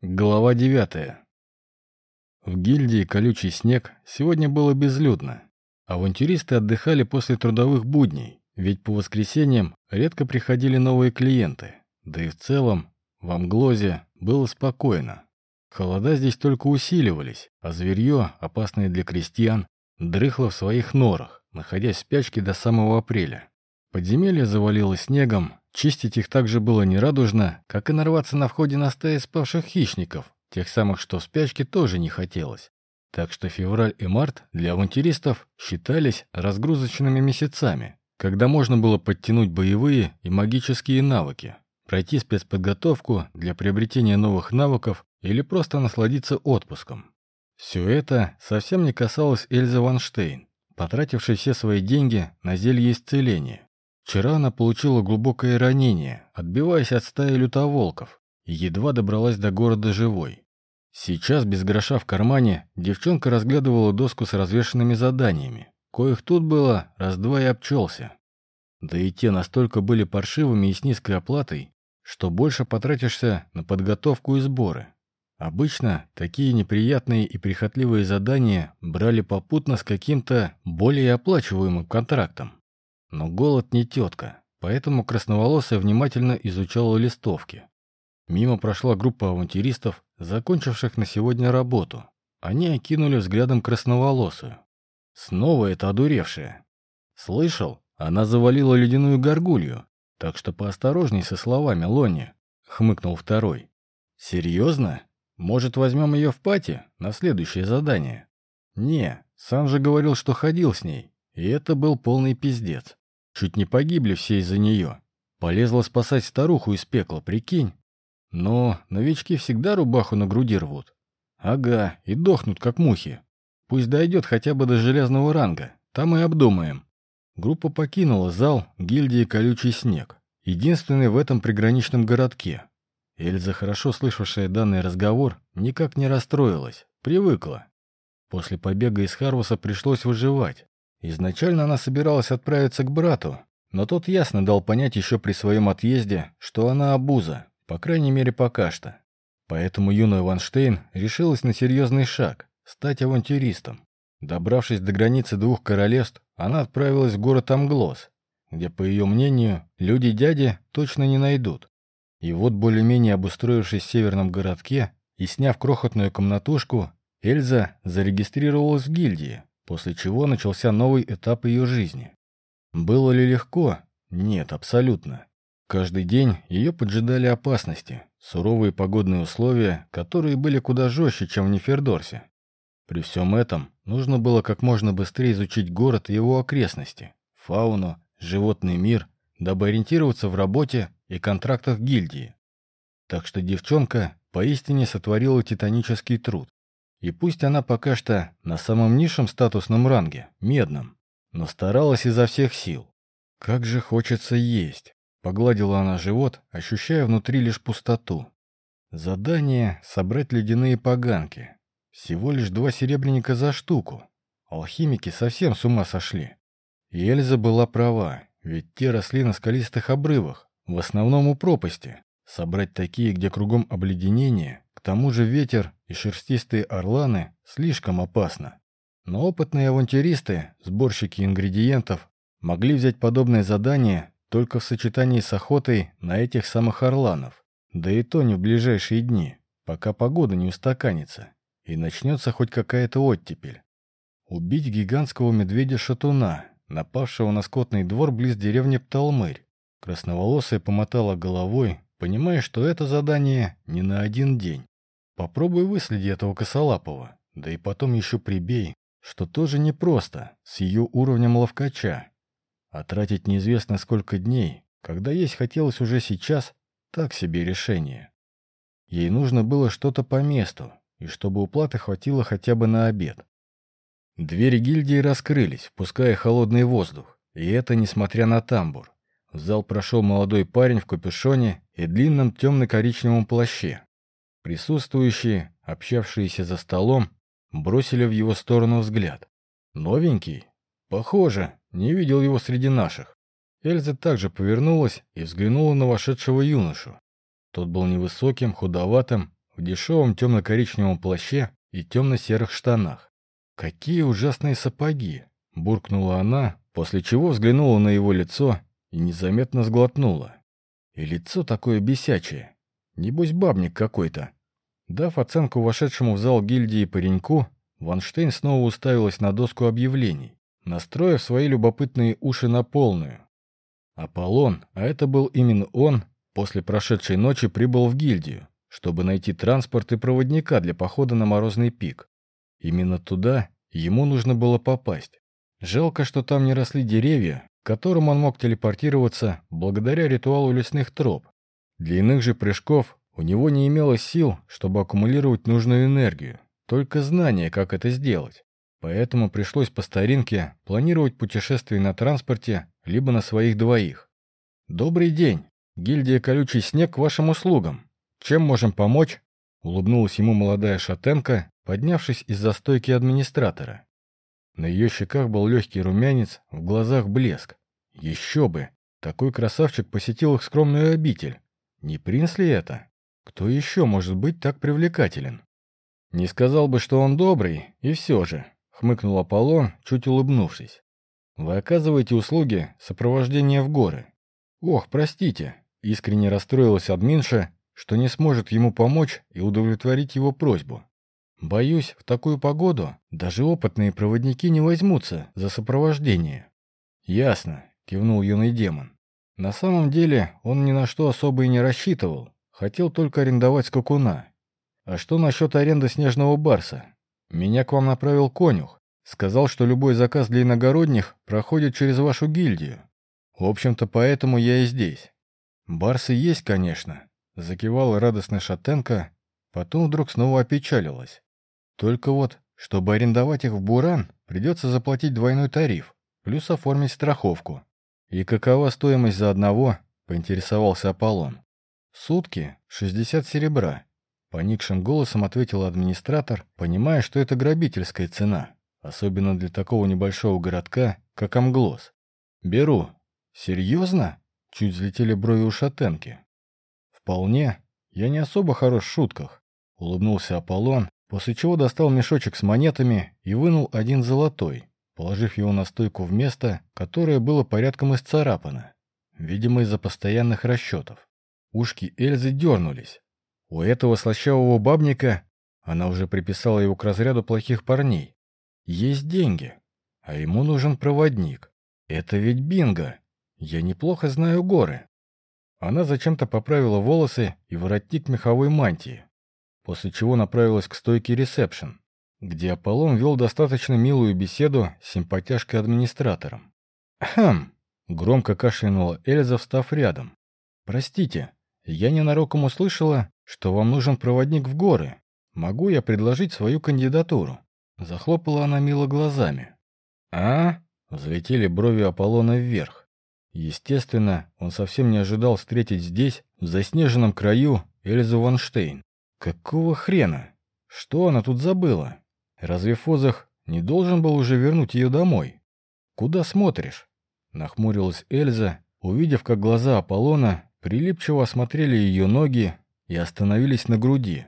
Глава девятая. В гильдии «Колючий снег» сегодня было безлюдно. Авантюристы отдыхали после трудовых будней, ведь по воскресеньям редко приходили новые клиенты. Да и в целом в Амглозе было спокойно. Холода здесь только усиливались, а зверье, опасное для крестьян, дрыхло в своих норах, находясь в спячке до самого апреля. Подземелье завалило снегом, чистить их так же было нерадужно, как и нарваться на входе на стаи спавших хищников, тех самых, что в спячке тоже не хотелось. Так что февраль и март для авантюристов считались разгрузочными месяцами, когда можно было подтянуть боевые и магические навыки, пройти спецподготовку для приобретения новых навыков или просто насладиться отпуском. Все это совсем не касалось Эльзы Ванштейн, потратившей все свои деньги на зелье исцеления. Вчера она получила глубокое ранение, отбиваясь от стаи лютоволков, и едва добралась до города живой. Сейчас, без гроша в кармане, девчонка разглядывала доску с развешенными заданиями. Коих тут было, раз-два и обчелся. Да и те настолько были паршивыми и с низкой оплатой, что больше потратишься на подготовку и сборы. Обычно такие неприятные и прихотливые задания брали попутно с каким-то более оплачиваемым контрактом. Но голод не тетка, поэтому красноволосая внимательно изучала листовки. Мимо прошла группа авантюристов, закончивших на сегодня работу. Они окинули взглядом красноволосую. Снова это одуревшая. «Слышал? Она завалила ледяную горгулью, так что поосторожней со словами, Лонни», — хмыкнул второй. «Серьезно? Может, возьмем ее в пати на следующее задание?» «Не, сам же говорил, что ходил с ней, и это был полный пиздец. Чуть не погибли все из-за нее. Полезла спасать старуху из пекла, прикинь. Но новички всегда рубаху на груди рвут. Ага, и дохнут, как мухи. Пусть дойдет хотя бы до железного ранга, там и обдумаем. Группа покинула зал гильдии «Колючий снег», единственный в этом приграничном городке. Эльза, хорошо слышавшая данный разговор, никак не расстроилась, привыкла. После побега из Харвуса пришлось выживать, Изначально она собиралась отправиться к брату, но тот ясно дал понять еще при своем отъезде, что она обуза, по крайней мере пока что. Поэтому юная Ванштейн решилась на серьезный шаг – стать авантюристом. Добравшись до границы двух королевств, она отправилась в город Амглос, где, по ее мнению, люди дяди точно не найдут. И вот, более-менее обустроившись в северном городке и сняв крохотную комнатушку, Эльза зарегистрировалась в гильдии, после чего начался новый этап ее жизни. Было ли легко? Нет, абсолютно. Каждый день ее поджидали опасности, суровые погодные условия, которые были куда жестче, чем в Нефердорсе. При всем этом нужно было как можно быстрее изучить город и его окрестности, фауну, животный мир, дабы ориентироваться в работе и контрактах гильдии. Так что девчонка поистине сотворила титанический труд. И пусть она пока что на самом низшем статусном ранге, медном, но старалась изо всех сил. Как же хочется есть. Погладила она живот, ощущая внутри лишь пустоту. Задание — собрать ледяные поганки. Всего лишь два серебряника за штуку. Алхимики совсем с ума сошли. И Эльза была права, ведь те росли на скалистых обрывах, в основном у пропасти. Собрать такие, где кругом обледенение, к тому же ветер и шерстистые орланы слишком опасно. Но опытные авантюристы, сборщики ингредиентов, могли взять подобное задание только в сочетании с охотой на этих самых орланов. Да и то не в ближайшие дни, пока погода не устаканится и начнется хоть какая-то оттепель. Убить гигантского медведя-шатуна, напавшего на скотный двор близ деревни Пталмырь. Красноволосая помотала головой, понимая, что это задание не на один день. Попробуй выследи этого косолапого, да и потом еще прибей, что тоже непросто, с ее уровнем ловкача. А тратить неизвестно сколько дней, когда есть хотелось уже сейчас, так себе решение. Ей нужно было что-то по месту, и чтобы уплаты хватило хотя бы на обед. Двери гильдии раскрылись, впуская холодный воздух, и это несмотря на тамбур. В зал прошел молодой парень в капюшоне и длинном темно-коричневом плаще. Присутствующие, общавшиеся за столом, бросили в его сторону взгляд. «Новенький? Похоже, не видел его среди наших». Эльза также повернулась и взглянула на вошедшего юношу. Тот был невысоким, худоватым, в дешевом темно-коричневом плаще и темно-серых штанах. «Какие ужасные сапоги!» – буркнула она, после чего взглянула на его лицо и незаметно сглотнула. И лицо такое бесячее. Небось бабник какой-то. Дав оценку вошедшему в зал гильдии пареньку, Ванштейн снова уставилась на доску объявлений, настроив свои любопытные уши на полную. Аполлон, а это был именно он, после прошедшей ночи прибыл в гильдию, чтобы найти транспорт и проводника для похода на Морозный пик. Именно туда ему нужно было попасть. Жалко, что там не росли деревья, к которым он мог телепортироваться благодаря ритуалу лесных троп. Для иных же прыжков у него не имелось сил, чтобы аккумулировать нужную энергию, только знание, как это сделать. Поэтому пришлось по старинке планировать путешествие на транспорте либо на своих двоих. «Добрый день! Гильдия «Колючий снег» к вашим услугам. Чем можем помочь?» Улыбнулась ему молодая шатенка, поднявшись из-за стойки администратора. На ее щеках был легкий румянец, в глазах блеск. Еще бы! Такой красавчик посетил их скромную обитель. Не принц ли это? Кто еще может быть так привлекателен? Не сказал бы, что он добрый, и все же, хмыкнул Аполлон, чуть улыбнувшись. Вы оказываете услуги сопровождения в горы. Ох, простите, искренне расстроилась админша, что не сможет ему помочь и удовлетворить его просьбу. Боюсь, в такую погоду даже опытные проводники не возьмутся за сопровождение. Ясно, кивнул юный демон. На самом деле он ни на что особо и не рассчитывал, хотел только арендовать скакуна. А что насчет аренды снежного барса? Меня к вам направил конюх. Сказал, что любой заказ для иногородних проходит через вашу гильдию. В общем-то, поэтому я и здесь. Барсы есть, конечно, закивала радостная шатенка, потом вдруг снова опечалилась. Только вот, чтобы арендовать их в Буран, придется заплатить двойной тариф, плюс оформить страховку. И какова стоимость за одного, поинтересовался Аполлон. Сутки — 60 серебра. Поникшим голосом ответил администратор, понимая, что это грабительская цена, особенно для такого небольшого городка, как Амглос. «Беру». «Серьезно?» — чуть взлетели брови у шатенки. «Вполне. Я не особо хорош в шутках», — улыбнулся Аполлон, после чего достал мешочек с монетами и вынул один золотой, положив его на стойку в место, которое было порядком исцарапано, видимо, из-за постоянных расчетов. Ушки Эльзы дернулись. У этого слащавого бабника, она уже приписала его к разряду плохих парней, есть деньги, а ему нужен проводник. Это ведь бинго. Я неплохо знаю горы. Она зачем-то поправила волосы и воротник меховой мантии, после чего направилась к стойке ресепшн, где Аполлон вел достаточно милую беседу с симпатяшкой-администратором. «Хм!» — громко кашлянула Эльза, встав рядом. «Простите, я ненароком услышала, что вам нужен проводник в горы. Могу я предложить свою кандидатуру?» Захлопала она мило глазами. «А?» — взлетели брови Аполлона вверх. Естественно, он совсем не ожидал встретить здесь, в заснеженном краю, Эльзу Ванштейн. Какого хрена? Что она тут забыла? Разве Фозах не должен был уже вернуть ее домой? Куда смотришь? Нахмурилась Эльза, увидев, как глаза Аполлона прилипчиво осмотрели ее ноги и остановились на груди.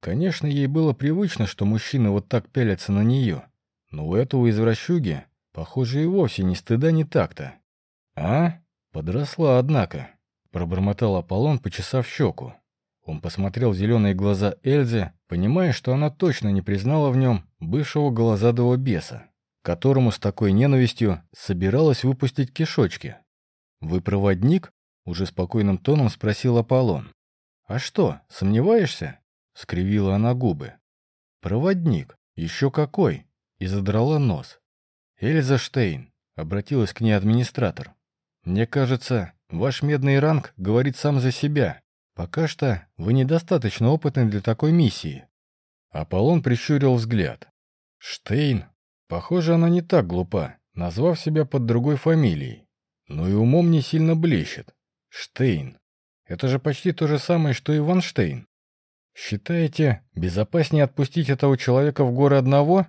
Конечно, ей было привычно, что мужчины вот так пялятся на нее, но у этого извращуги, похоже, и вовсе ни стыда, ни так-то. «А? Подросла, однако», — пробормотал Аполлон, почесав щеку. Он посмотрел в зеленые глаза Эльзы, понимая, что она точно не признала в нем бывшего голозадого беса, которому с такой ненавистью собиралась выпустить кишочки. «Вы проводник?» — уже спокойным тоном спросил Аполлон. «А что, сомневаешься?» — скривила она губы. «Проводник. Еще какой?» — и задрала нос. «Эльза Штейн», — обратилась к ней администратор. «Мне кажется, ваш медный ранг говорит сам за себя. Пока что вы недостаточно опытны для такой миссии. Аполлон прищурил взгляд. Штейн. Похоже, она не так глупа, назвав себя под другой фамилией. Но и умом не сильно блещет. Штейн. Это же почти то же самое, что и Ванштейн. Считаете, безопаснее отпустить этого человека в горы одного?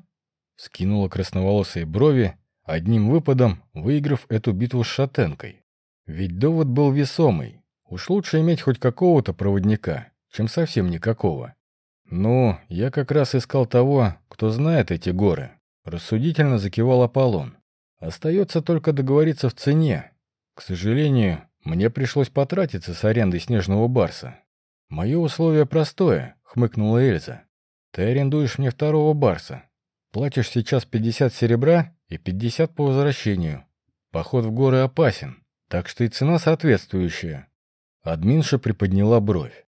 Скинула красноволосые брови, одним выпадом выиграв эту битву с шатенкой. Ведь довод был весомый. Уж лучше иметь хоть какого-то проводника, чем совсем никакого. «Ну, я как раз искал того, кто знает эти горы», — рассудительно закивал Аполлон. «Остается только договориться в цене. К сожалению, мне пришлось потратиться с арендой снежного барса. Мое условие простое», — хмыкнула Эльза. «Ты арендуешь мне второго барса. Платишь сейчас 50 серебра и 50 по возвращению. Поход в горы опасен, так что и цена соответствующая». Админша приподняла бровь.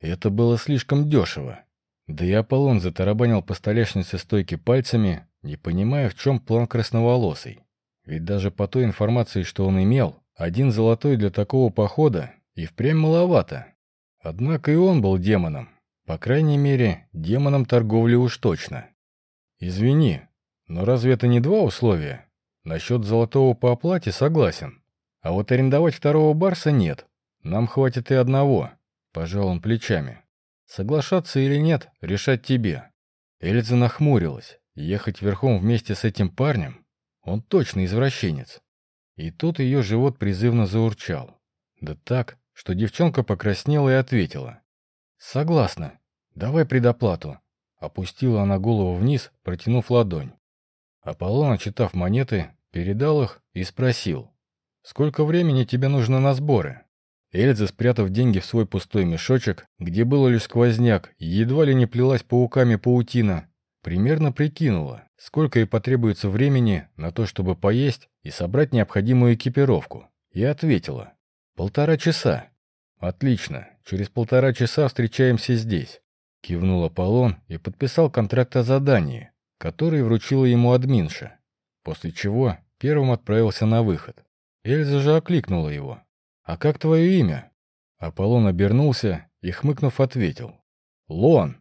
Это было слишком дешево. Да и Аполлон затарабанил по столешнице стойки пальцами, не понимая, в чем план красноволосый. Ведь даже по той информации, что он имел, один золотой для такого похода и впрямь маловато. Однако и он был демоном. По крайней мере, демоном торговли уж точно. Извини, но разве это не два условия? Насчет золотого по оплате согласен. А вот арендовать второго барса нет. Нам хватит и одного. Пожал он плечами. Соглашаться или нет, решать тебе. Эльза нахмурилась. Ехать верхом вместе с этим парнем? Он точно извращенец. И тут ее живот призывно заурчал. Да так, что девчонка покраснела и ответила. «Согласна. Давай предоплату». Опустила она голову вниз, протянув ладонь. Аполлон, читав монеты, передал их и спросил. «Сколько времени тебе нужно на сборы?» Эльза, спрятав деньги в свой пустой мешочек, где было лишь сквозняк, едва ли не плелась пауками паутина, примерно прикинула, сколько ей потребуется времени на то, чтобы поесть и собрать необходимую экипировку, и ответила. «Полтора часа». «Отлично, через полтора часа встречаемся здесь», — кивнул Аполлон и подписал контракт о задании, который вручила ему админша, после чего первым отправился на выход. Эльза же окликнула его. «А как твое имя?» Аполлон обернулся и, хмыкнув, ответил. «Лон!»